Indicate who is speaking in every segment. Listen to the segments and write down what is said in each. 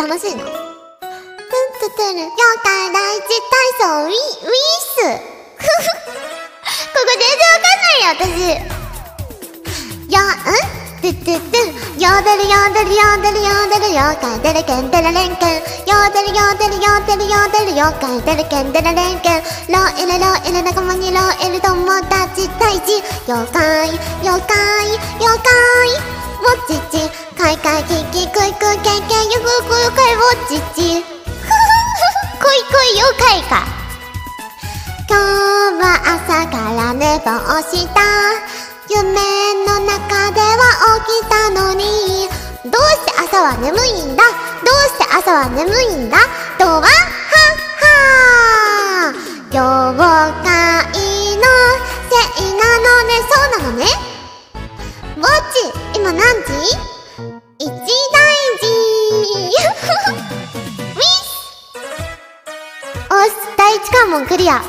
Speaker 1: 楽しいの？トゥントゥトゥル妖怪大事体操ウィウィース。ここ全然わかんないよ私。やん？トゥトゥトゥヨーデルヨーデルヨーデルヨーデル妖怪デレケンデレレンケンヨーデルヨーデルヨーデルヨーデル妖怪デレケンデレレンケンローエレローエレ仲間にローエレ友達大事。妖怪妖怪妖怪。もちち。かいかいききくいくけんけんゆくくゆかいもちち。こいこい妖怪か。今日は朝から寝坊した。夢の中では起きたのに。どうして朝は眠いんだ？どうして朝は眠いんだ？とははっは妖怪のせいなのね。そうなのね。ち今何時？一大事ミスおし第一関門クリア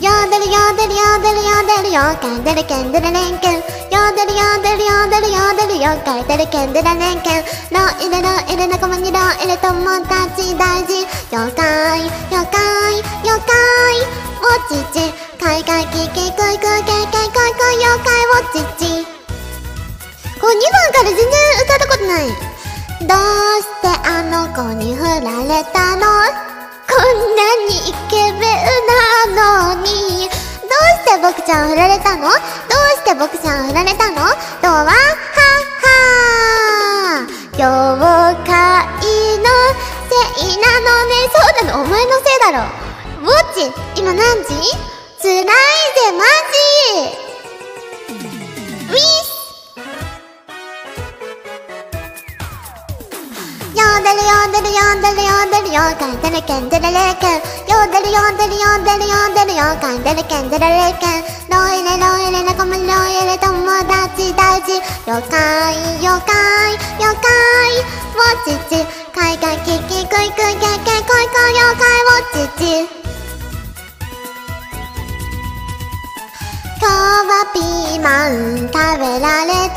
Speaker 1: ヨーデルヨーデルヨーデルヨーデル妖怪デレケンデレレンケンヨーデルヨーデルヨーデルヨーデル妖怪デレケンデレレンケンロイレロイレ仲間にロイレ友達大事。妖怪妖怪妖怪おちち。かいかいききくいくけけいこいこい妖怪おちち。こう2番から全然歌ったことない。どうしてあの子に振られたの？こんなにイケメンなのに。どうして僕ちゃん振られたの？どうして僕ちゃん振られたの？とははは。妖怪のせいなのね。そうなの。お前のせいだろ。ぼっち今何時？つらいぜ。ヨーデルヨーデルヨーデルヨーデル妖怪デレケンデレレケンヨーデルヨーデルヨーデルヨーデル妖怪デレケンデレレケンロイレロイレ仲間ロイレ友達大事妖怪妖怪妖怪ウォッチチかいかいキキクイクイケケコイコイ妖怪ウォッチチ今日はピーマン食べられた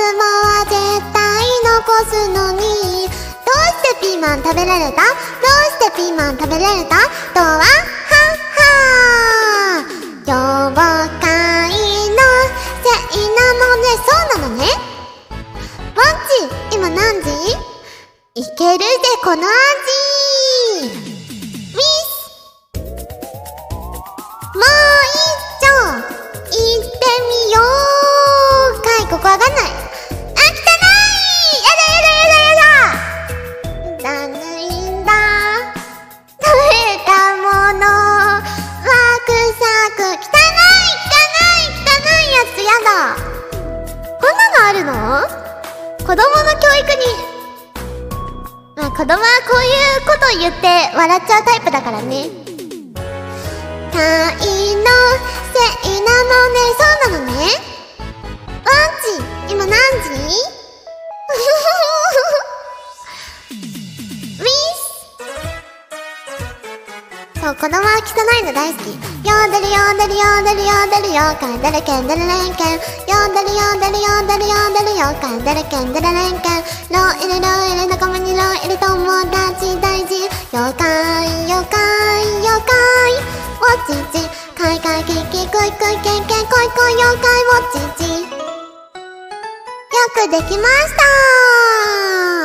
Speaker 1: は絶対残すのに。どうしてピーマン食べられた？どうしてピーマン食べられた？とははっは。妖怪のせいなのね。そうなのね。ワンチ今何時？いけるぜこの味。子供の教育に。まあ子供はこういうことを言って笑っちゃうタイプだからね。たいのせいなのね。そうなのね。ワンチ今何時？そう子供は汚いの大好き。よんでるよんでるよんでるよんでる妖怪かだるけんだるれんけん。よんでるよんでるよんでるよーだるよーかるけんだるれんけん。ロイルロイル仲間にロイル友達大事。妖怪妖怪妖怪。ウォッチチ。カイキキクイクイケンケンコイコイ妖怪ウォッチチよくできました